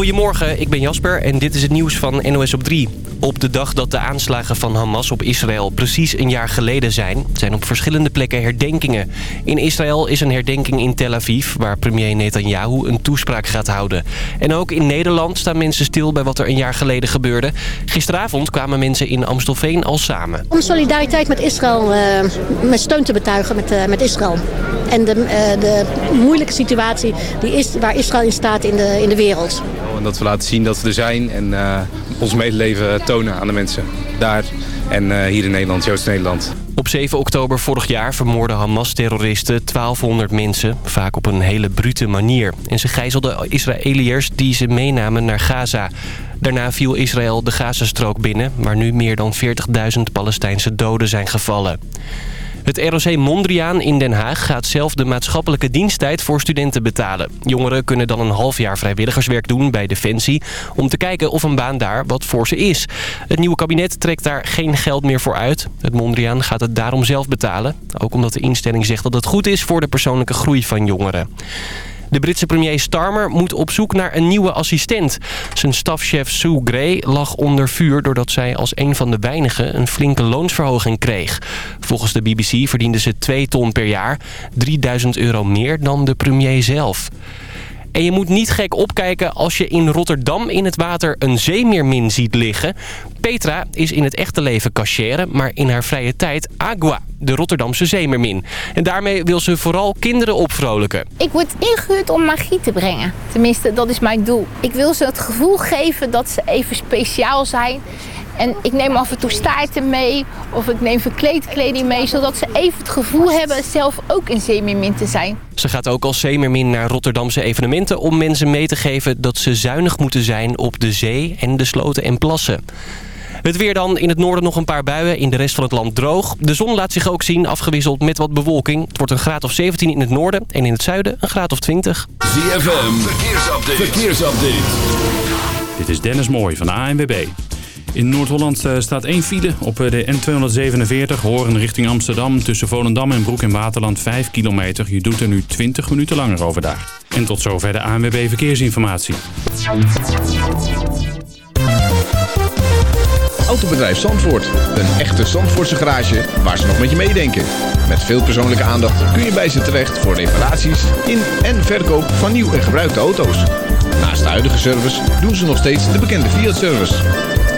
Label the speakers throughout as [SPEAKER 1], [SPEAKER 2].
[SPEAKER 1] Goedemorgen, ik ben Jasper en dit is het nieuws van NOS op 3. Op de dag dat de aanslagen van Hamas op Israël precies een jaar geleden zijn... zijn op verschillende plekken herdenkingen. In Israël is een herdenking in Tel Aviv... waar premier Netanyahu een toespraak gaat houden. En ook in Nederland staan mensen stil bij wat er een jaar geleden gebeurde. Gisteravond kwamen mensen in Amstelveen al samen.
[SPEAKER 2] Om solidariteit met Israël, uh, met steun te betuigen met, uh, met Israël. En de, uh, de moeilijke situatie die is, waar Israël in staat in de, in de wereld.
[SPEAKER 3] En dat we laten zien dat we er zijn en uh, ons medeleven tonen aan de mensen. Daar en uh, hier in Nederland, Joods-Nederland.
[SPEAKER 1] Op 7 oktober vorig jaar vermoorden Hamas-terroristen 1200 mensen. Vaak op een hele brute manier. En ze gijzelden Israëliërs die ze meenamen naar Gaza. Daarna viel Israël de Gazastrook binnen... waar nu meer dan 40.000 Palestijnse doden zijn gevallen. Het ROC Mondriaan in Den Haag gaat zelf de maatschappelijke diensttijd voor studenten betalen. Jongeren kunnen dan een half jaar vrijwilligerswerk doen bij Defensie... om te kijken of een baan daar wat voor ze is. Het nieuwe kabinet trekt daar geen geld meer voor uit. Het Mondriaan gaat het daarom zelf betalen. Ook omdat de instelling zegt dat het goed is voor de persoonlijke groei van jongeren. De Britse premier Starmer moet op zoek naar een nieuwe assistent. Zijn stafchef Sue Gray lag onder vuur doordat zij als een van de weinigen een flinke loonsverhoging kreeg. Volgens de BBC verdiende ze 2 ton per jaar, 3000 euro meer dan de premier zelf. En je moet niet gek opkijken als je in Rotterdam in het water een zeemeermin ziet liggen. Petra is in het echte leven cachère, maar in haar vrije tijd Agua, de Rotterdamse zeemermin. En daarmee wil ze vooral kinderen opvrolijken.
[SPEAKER 4] Ik word ingehuurd om magie te brengen. Tenminste, dat is mijn doel. Ik wil ze het gevoel geven dat ze even speciaal zijn en ik neem af en toe staarten mee of ik neem verkleedkleding mee... zodat ze even het gevoel hebben zelf ook een zeemermin te zijn.
[SPEAKER 1] Ze gaat ook als zeemermin naar Rotterdamse evenementen... om mensen mee te geven dat ze zuinig moeten zijn op de zee en de sloten en plassen. Het weer dan. In het noorden nog een paar buien. In de rest van het land droog. De zon laat zich ook zien, afgewisseld met wat bewolking. Het wordt een graad of 17 in het noorden. En in het zuiden een graad of 20.
[SPEAKER 5] ZFM. Verkeersupdate. Verkeersupdate.
[SPEAKER 6] Dit is Dennis Mooij van de ANWB. In Noord-Holland staat één file op de N247 Horen richting Amsterdam. Tussen Volendam en Broek in Waterland 5 kilometer. Je doet er nu 20 minuten langer overdag. En tot zover de ANWB Verkeersinformatie.
[SPEAKER 7] Autobedrijf Zandvoort. Een echte Zandvoortse garage waar ze nog met je meedenken. Met veel persoonlijke aandacht kun je bij ze terecht voor reparaties in en verkoop van nieuw en gebruikte auto's. Naast de huidige service doen ze nog steeds de bekende Fiat-service.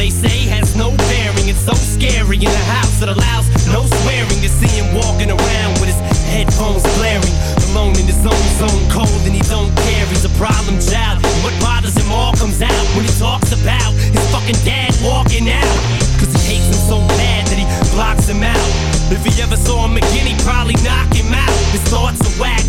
[SPEAKER 8] They say has no bearing. It's so scary in a house that allows no swearing to see him walking around with his headphones blaring. Alone in his own zone, cold and he don't care. He's a problem child. And what bothers him all comes out when he talks about his fucking dad walking out. Cause he hates him so bad that he blocks him out. If he ever saw him again, he'd probably knock him out. His thoughts are whacked.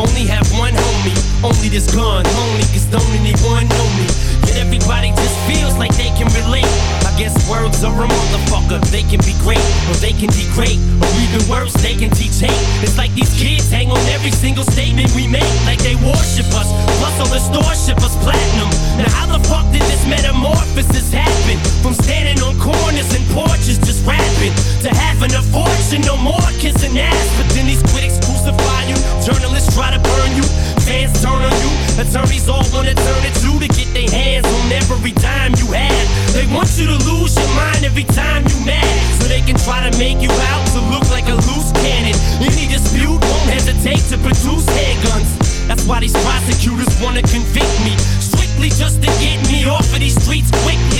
[SPEAKER 8] Only have one homie. Only this gun, only cause don't anyone know me. Yet everybody just feels like they can relate. I guess words are a motherfucker. They can be great, or they can degrade, or even worse, they can teach hate. It's like these kids hang on every single statement we make, like they worship us. Plus, all the stores ship us platinum. Now, how the fuck did this metamorphosis happen? From standing on corners and porches just rapping to having a fortune, no more kissing ass. But then these critics crucify you, journalists try to burn you, fans turn on you, attorneys all wanna turn it to to get their hands on every dime you have. They want you to lose your mind every time you mad. So they can try to make you out to look like a loose cannon. Any dispute won't hesitate to produce handguns. That's why these prosecutors wanna convict me. Strictly just to get me off of these streets quickly.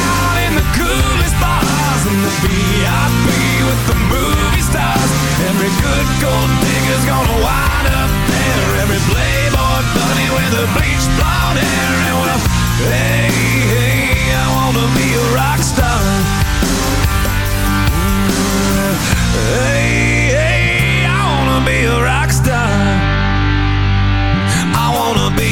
[SPEAKER 9] in the coolest bars In the VIP with the movie stars. Every good gold digger's gonna wind up there. Every playboy bunny with a bleached blonde hair. And well, hey, hey, I wanna be a rock star. Hey, hey, I wanna be a rock star. I wanna be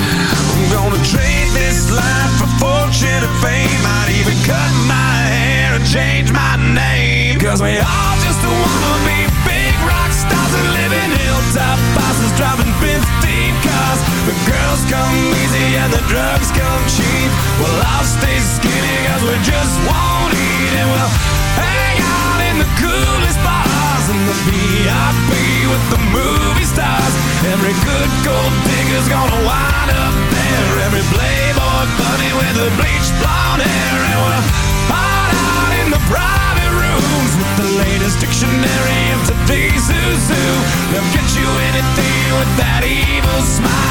[SPEAKER 9] Gonna trade this life for fortune and fame. I'd even cut my hair and change my name. Cause we all just wanna be evil smile.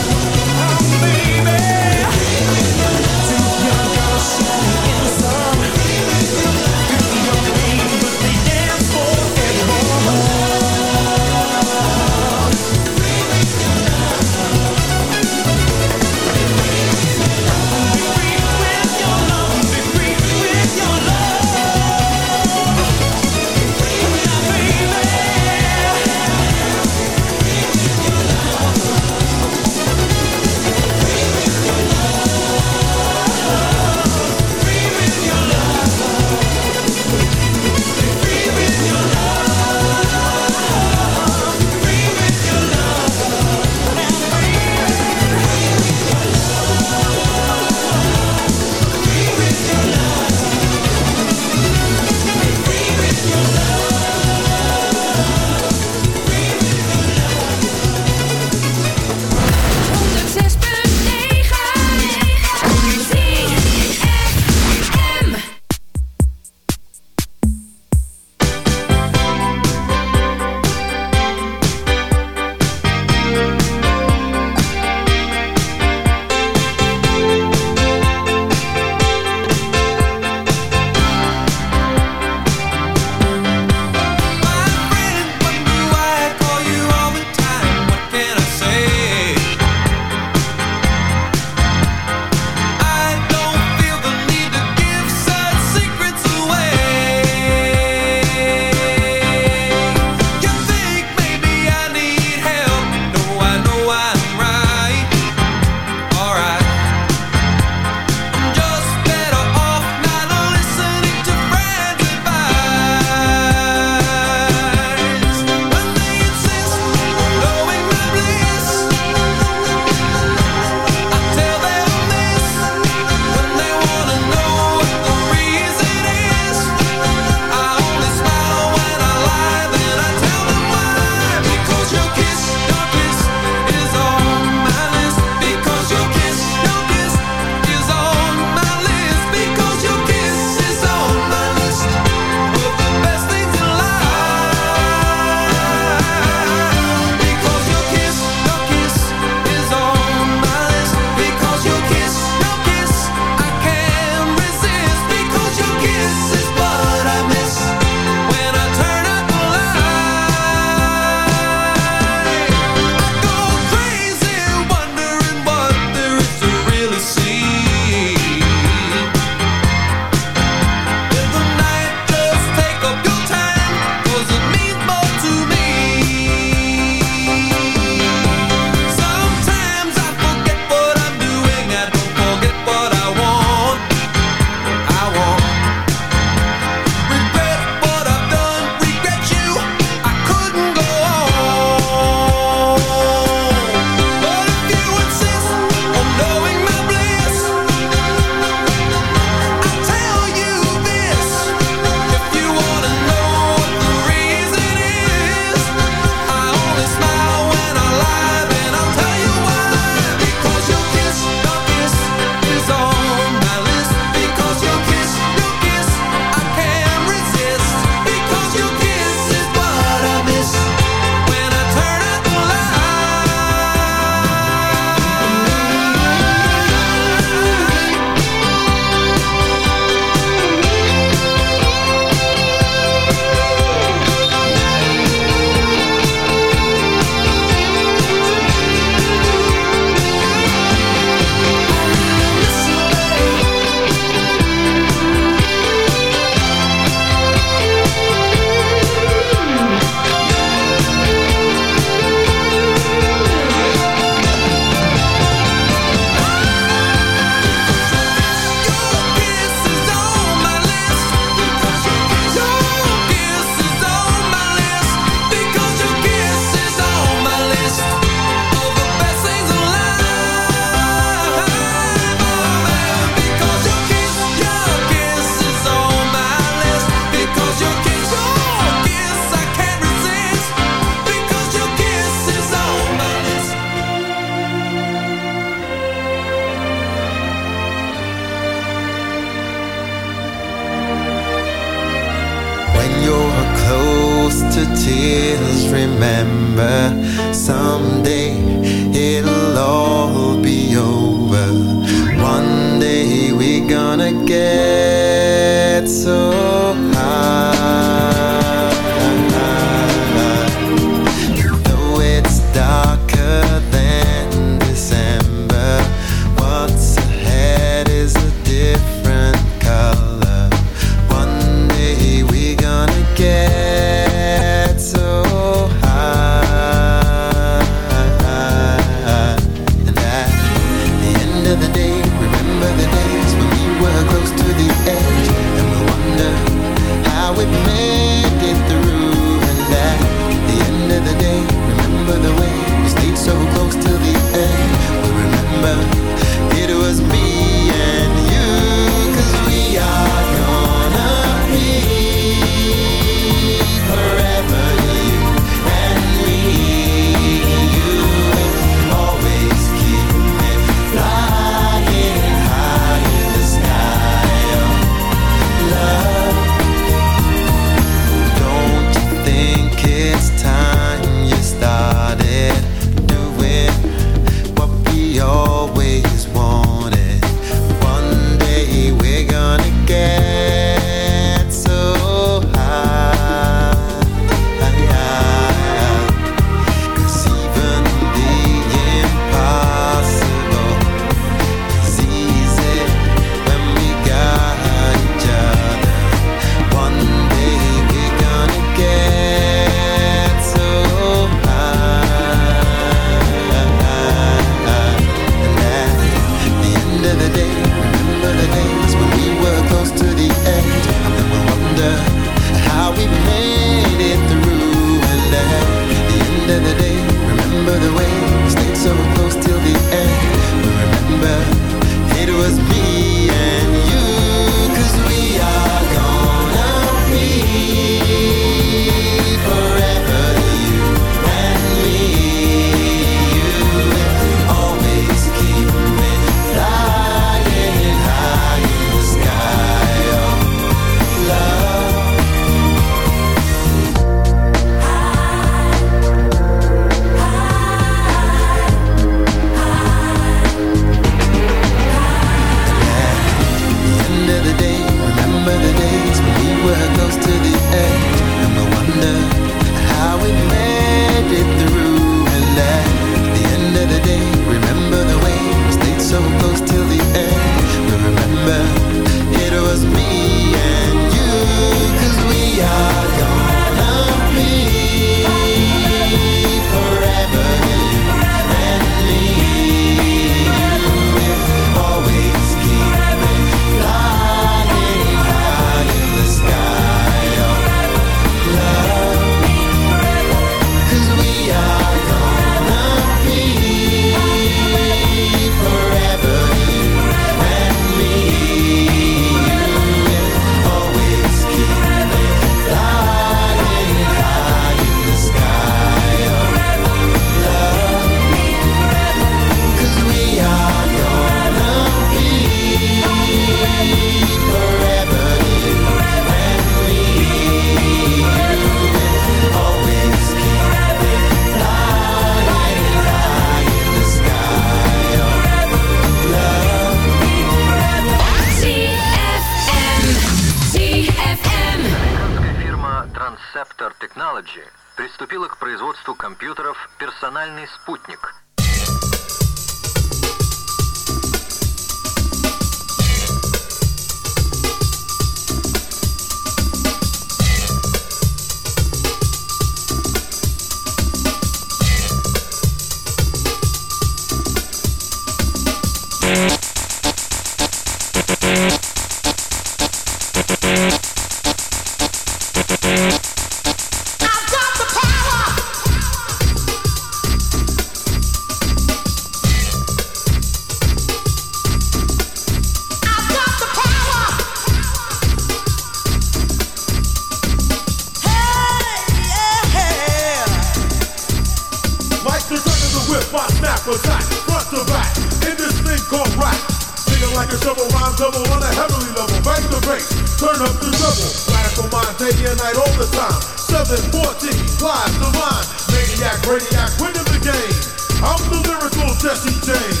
[SPEAKER 10] Like a shovel rhyme double on a heavenly level. Bang the bass, turn up the double. Radical mind day and night all the time.
[SPEAKER 11] 714, live divine, maniac, radiac, winning the game. I'm the lyrical Jesse James.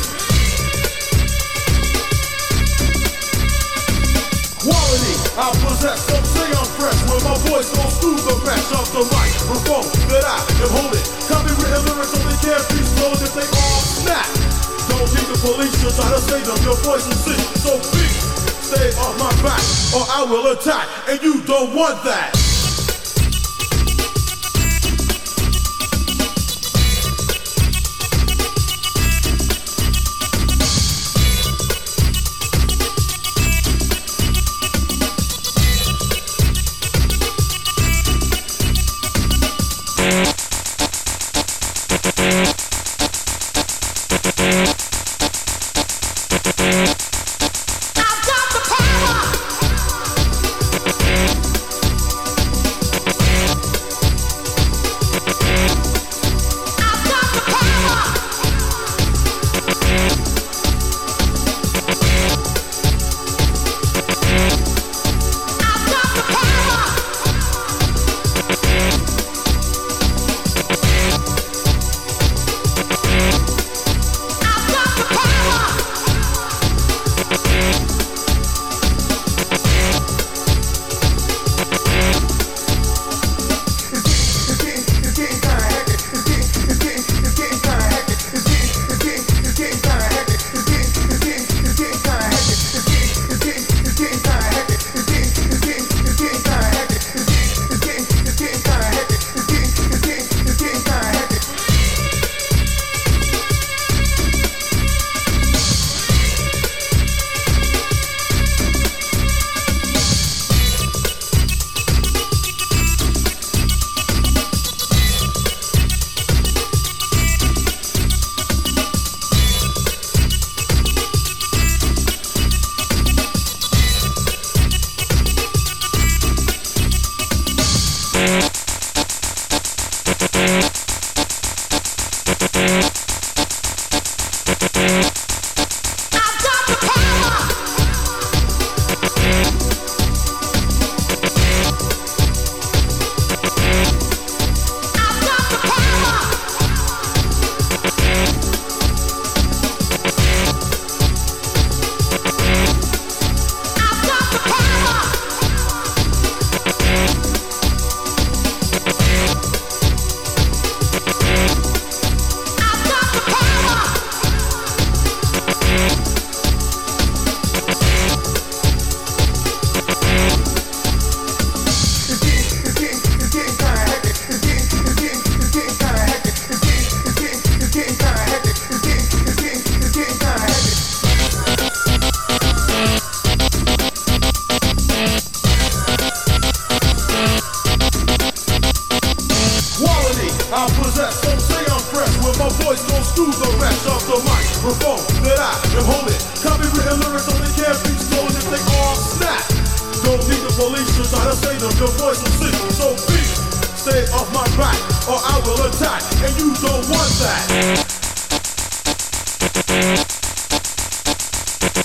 [SPEAKER 11] Quality, I possess, some say I'm fresh When my voice goes through the mesh of the microphone That I am holding Copywritten lyrics only can't be stolen if they all snap Don't need the police to try to save them. Your voice is sick, so please Stay off my back or I will attack And you don't want that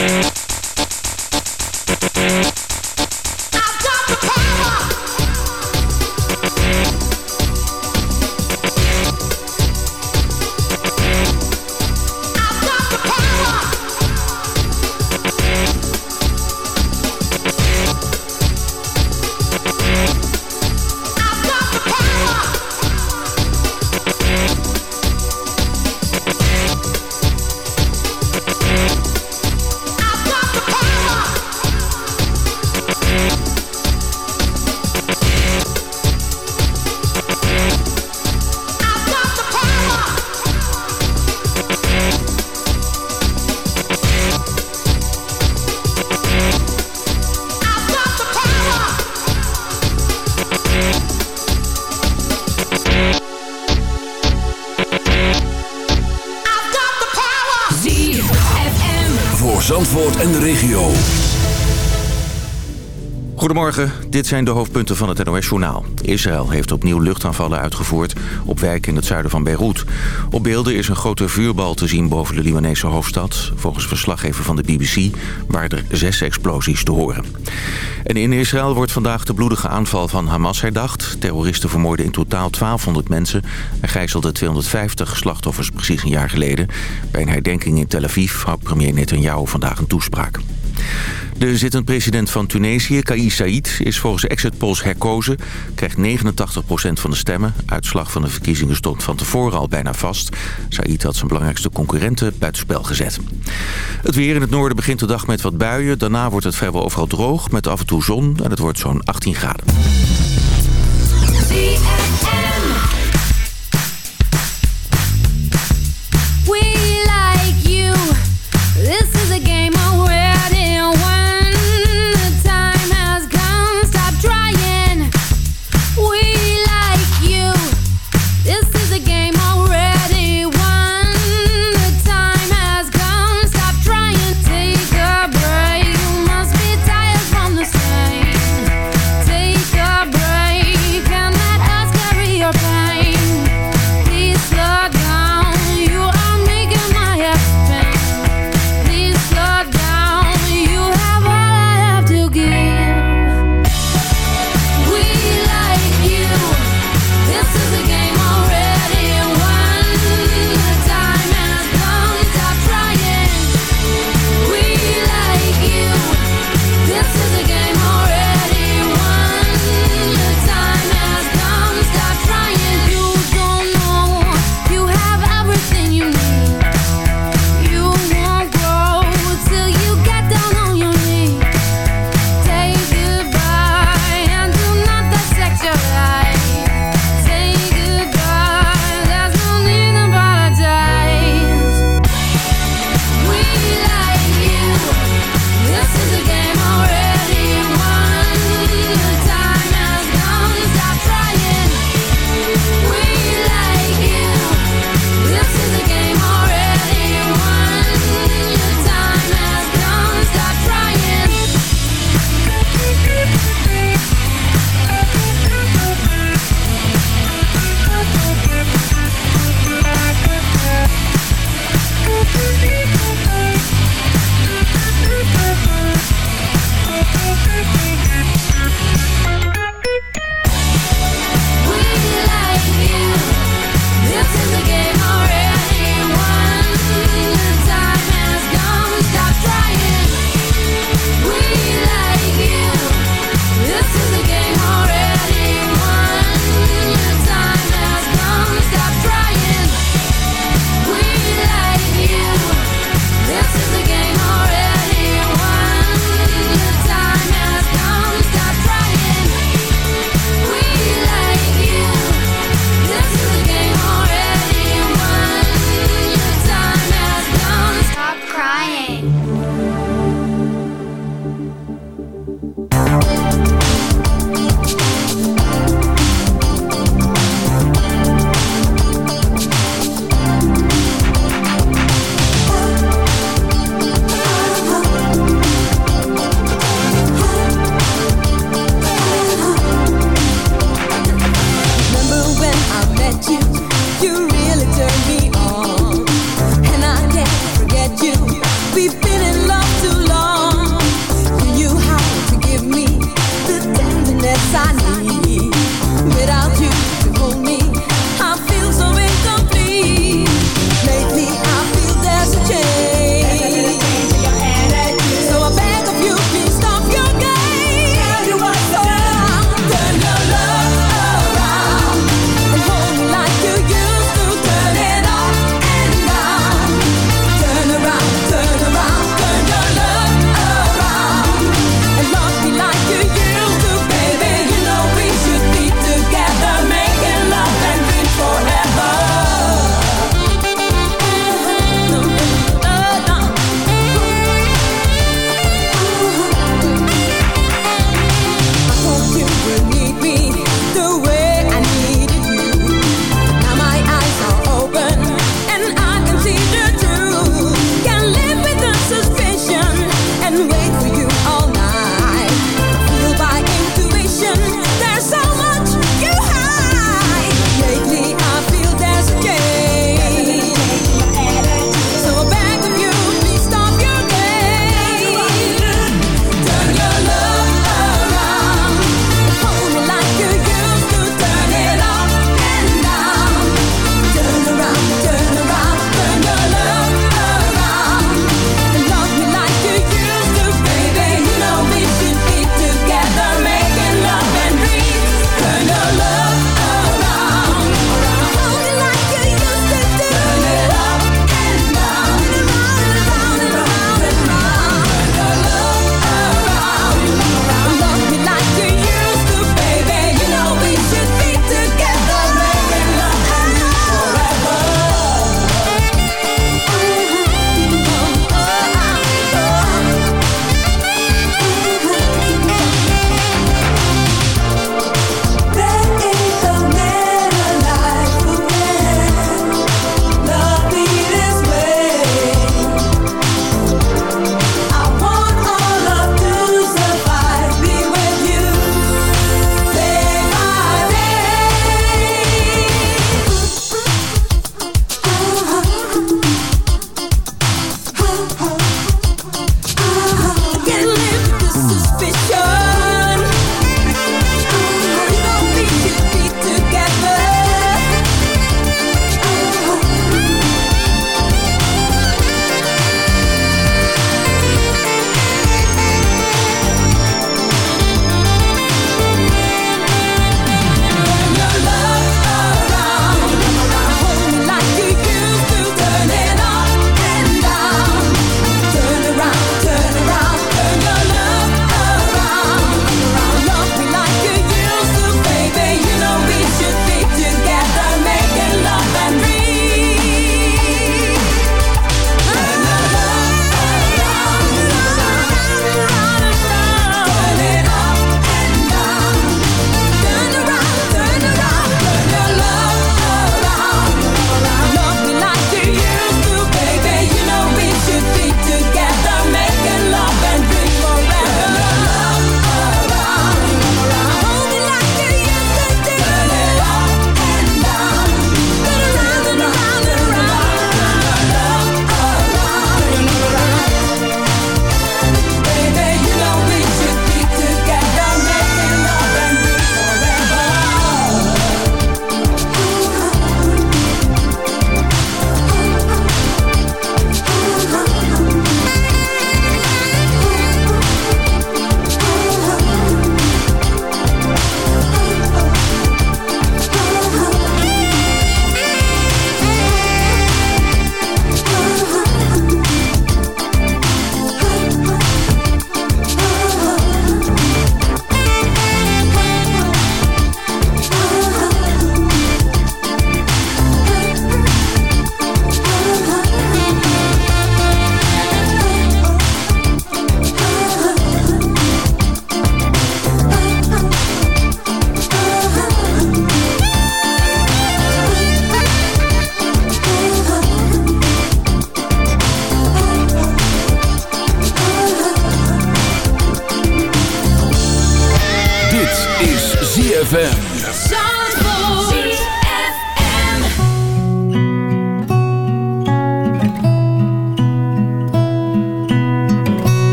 [SPEAKER 9] Voor
[SPEAKER 12] dit zijn de hoofdpunten van het NOS-journaal. Israël heeft opnieuw luchtaanvallen uitgevoerd op wijken in het zuiden van Beirut. Op beelden is een grote vuurbal te zien boven de Libanese hoofdstad. Volgens verslaggever van de BBC waren er zes explosies te horen. En in Israël wordt vandaag de bloedige aanval van Hamas herdacht. Terroristen vermoorden in totaal 1200 mensen en gijzelden 250 slachtoffers precies een jaar geleden. Bij een herdenking in Tel Aviv houdt premier Netanyahu vandaag een toespraak. De zittend president van Tunesië, Kais Said, is volgens exit polls herkozen. Krijgt 89% van de stemmen. Uitslag van de verkiezingen stond van tevoren al bijna vast. Said had zijn belangrijkste concurrenten buitenspel gezet. Het weer in het noorden begint de dag met wat buien. Daarna wordt het vrijwel overal droog met af en toe zon. En het wordt zo'n 18 graden.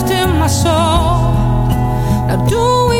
[SPEAKER 13] left in my soul. Now do
[SPEAKER 14] we?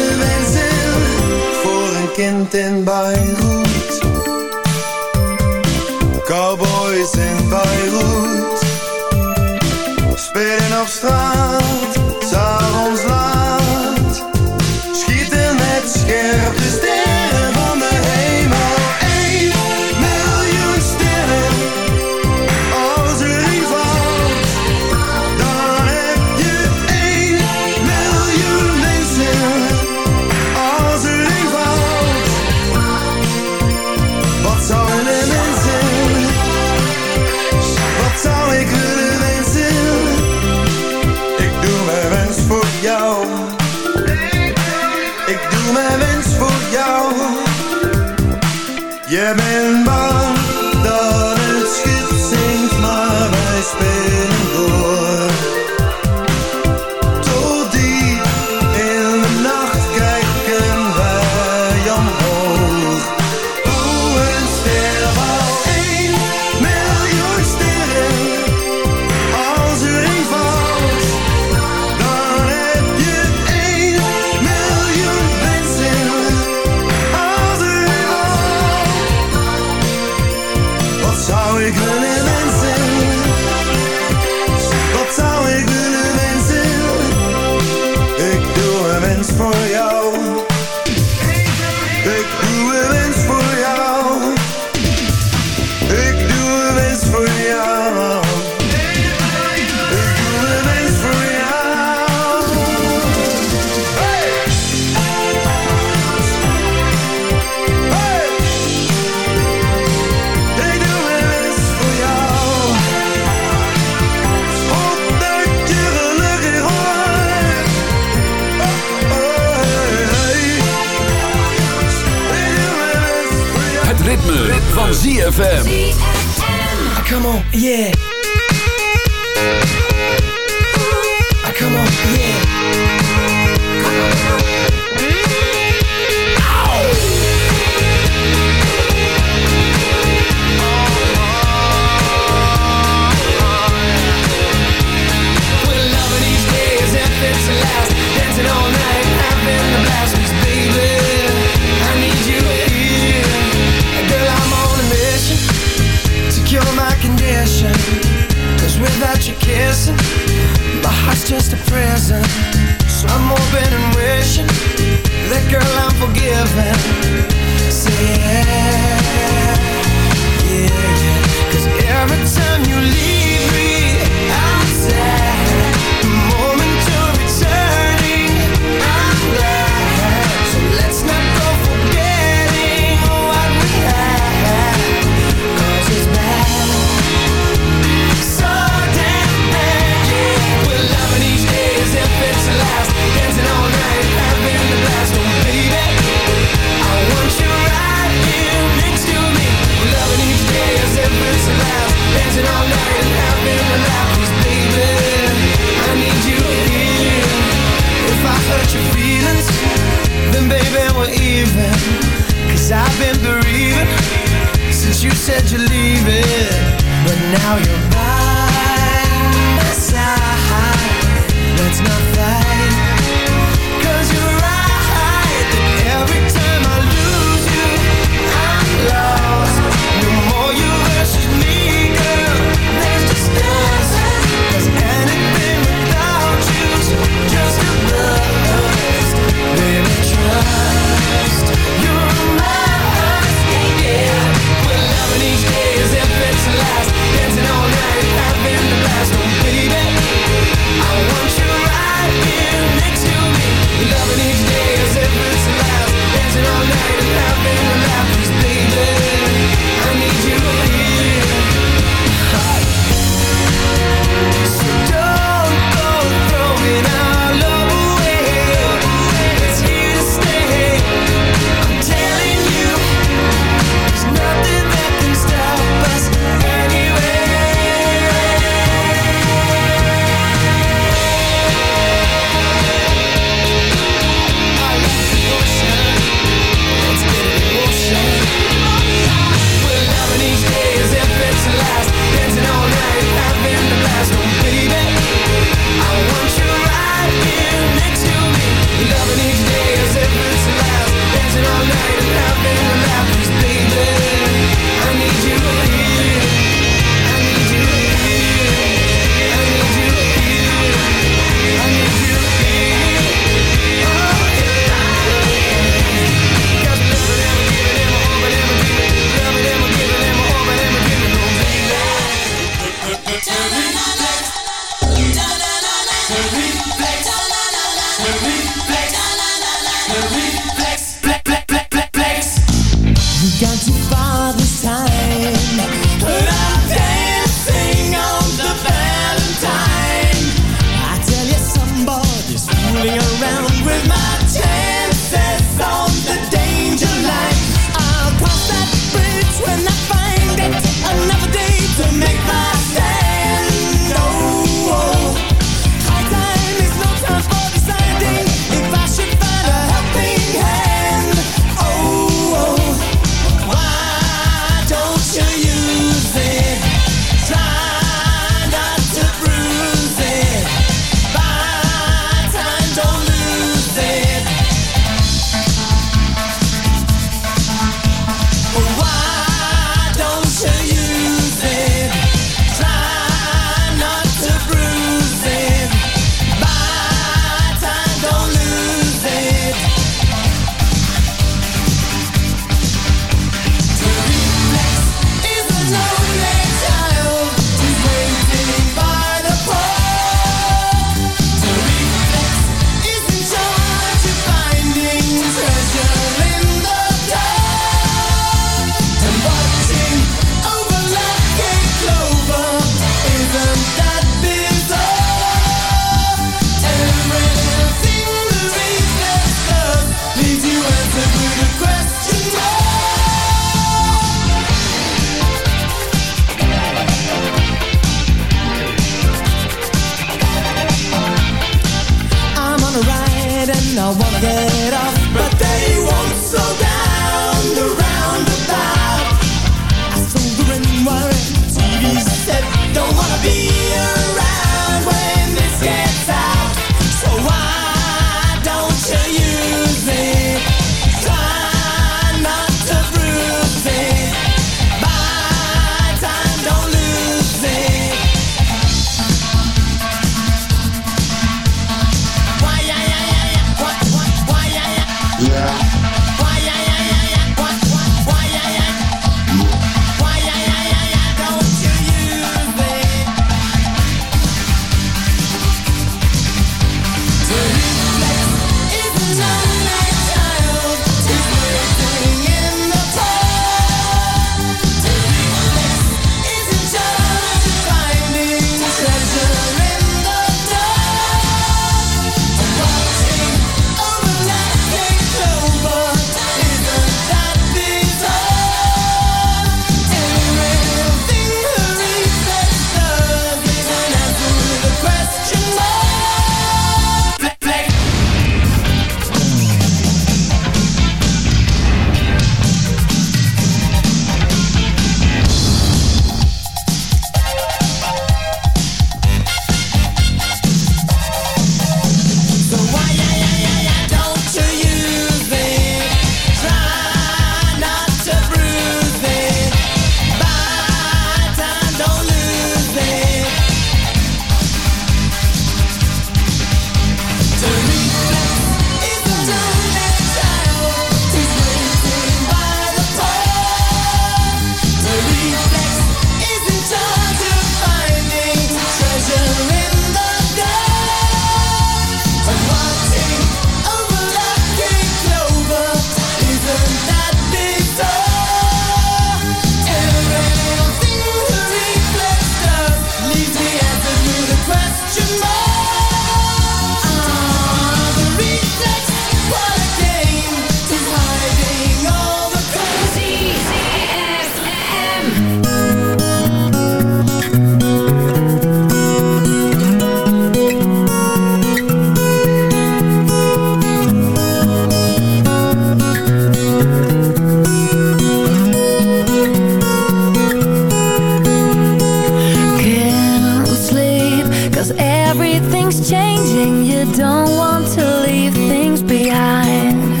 [SPEAKER 8] Everything's changing, you don't want to
[SPEAKER 5] leave things behind.